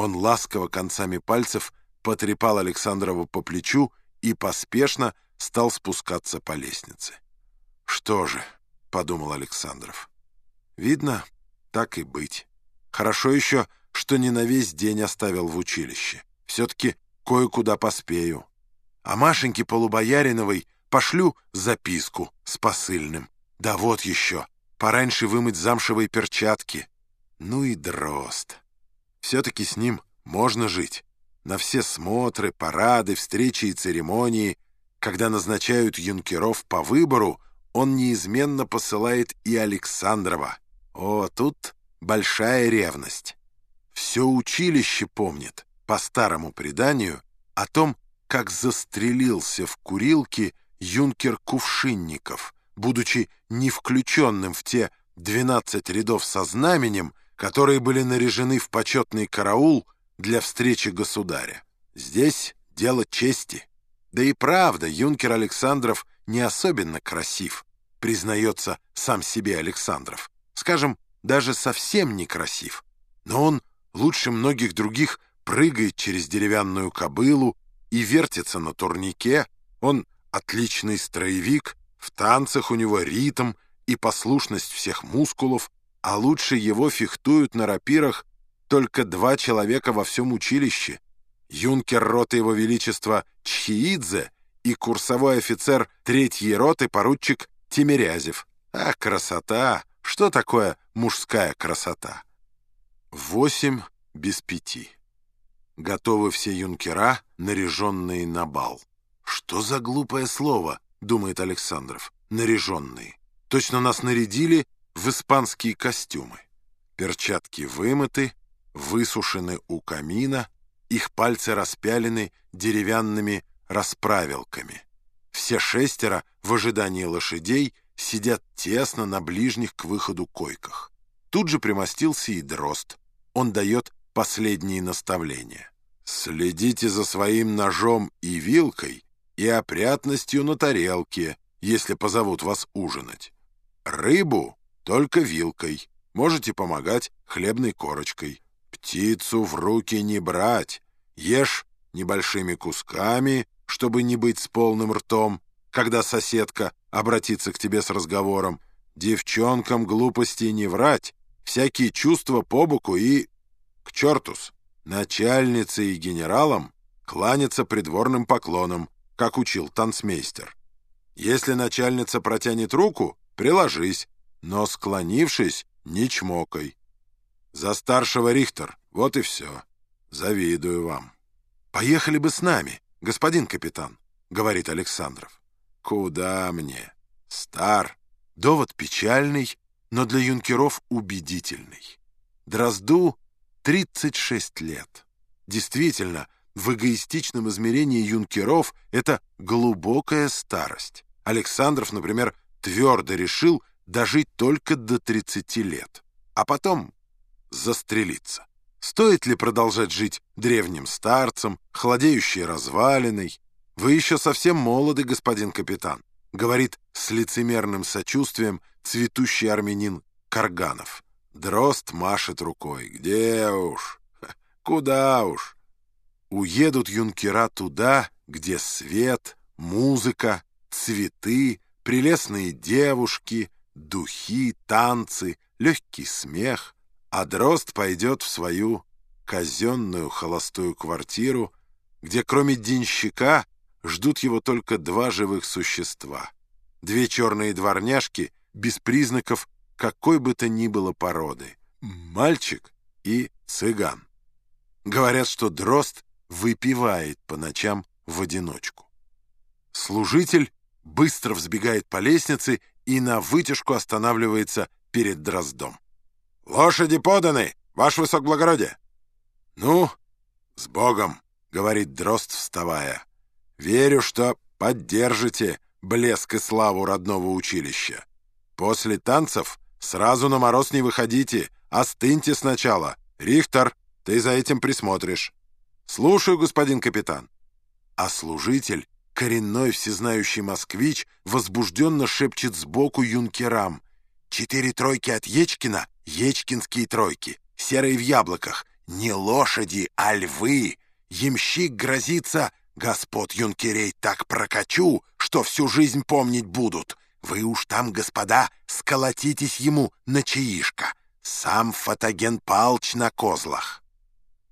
Он ласково концами пальцев потрепал Александрова по плечу и поспешно стал спускаться по лестнице. «Что же?» — подумал Александров. «Видно, так и быть. Хорошо еще, что не на весь день оставил в училище. Все-таки кое-куда поспею. А Машеньке Полубояриновой пошлю записку с посыльным. Да вот еще, пораньше вымыть замшевые перчатки. Ну и дрозд. Все-таки с ним можно жить. На все смотры, парады, встречи и церемонии, когда назначают юнкеров по выбору, он неизменно посылает и Александрова. О, тут большая ревность. Все училище помнит, по старому преданию, о том, как застрелился в курилке юнкер Кувшинников, будучи не включенным в те 12 рядов со знаменем, которые были наряжены в почетный караул для встречи государя. Здесь дело чести. Да и правда, юнкер Александров не особенно красив, признается сам себе Александров. Скажем, даже совсем не красив. Но он лучше многих других прыгает через деревянную кобылу и вертится на турнике. Он отличный строевик, в танцах у него ритм и послушность всех мускулов, а лучше его фехтуют на рапирах только два человека во всем училище. Юнкер роты его величества Чхиидзе и курсовой офицер третьей роты поручик Тимирязев. А красота! Что такое мужская красота? Восемь без пяти. Готовы все юнкера, наряженные на бал. Что за глупое слово, думает Александров, наряженные. Точно нас нарядили в испанские костюмы. Перчатки вымыты, высушены у камина, их пальцы распялены деревянными расправилками. Все шестеро в ожидании лошадей сидят тесно на ближних к выходу койках. Тут же примостился и дрозд. Он дает последние наставления. «Следите за своим ножом и вилкой и опрятностью на тарелке, если позовут вас ужинать. Рыбу только вилкой. Можете помогать хлебной корочкой. Птицу в руки не брать. Ешь небольшими кусками, чтобы не быть с полным ртом, когда соседка обратится к тебе с разговором. Девчонкам глупости не врать, всякие чувства по боку и... К чертус! Начальнице и генералам кланяться придворным поклоном, как учил танцмейстер. Если начальница протянет руку, приложись, но, склонившись, не чмокай. За старшего Рихтер, вот и все. Завидую вам. «Поехали бы с нами, господин капитан», — говорит Александров. «Куда мне? Стар. Довод печальный, но для юнкеров убедительный. Дрозду 36 лет. Действительно, в эгоистичном измерении юнкеров это глубокая старость. Александров, например, твердо решил дожить только до 30 лет, а потом застрелиться. Стоит ли продолжать жить древним старцем, холодеющей развалиной? Вы еще совсем молоды, господин капитан, говорит с лицемерным сочувствием цветущий армянин Карганов. Дрозд машет рукой. Где уж? Куда уж? Уедут юнкера туда, где свет, музыка, цветы, прелестные девушки, духи, танцы, легкий смех, а дрозд пойдет в свою казенную холостую квартиру, где кроме денщика ждут его только два живых существа. Две черные дворняжки без признаков какой бы то ни было породы. Мальчик и цыган. Говорят, что дрозд выпивает по ночам в одиночку. Служитель быстро взбегает по лестнице и на вытяжку останавливается перед Дроздом. «Лошади поданы, ваше высокоблагородие!» «Ну, с Богом!» — говорит Дрозд, вставая. «Верю, что поддержите блеск и славу родного училища. После танцев сразу на мороз не выходите, остыньте сначала. Рихтер, ты за этим присмотришь». «Слушаю, господин капитан». А служитель Коренной всезнающий москвич возбужденно шепчет сбоку юнкерам. «Четыре тройки от Ечкина — ечкинские тройки, серые в яблоках, не лошади, а львы. Ямщик грозится, господ юнкерей так прокачу, что всю жизнь помнить будут. Вы уж там, господа, сколотитесь ему на чаишко. Сам Фотоген Палч на козлах.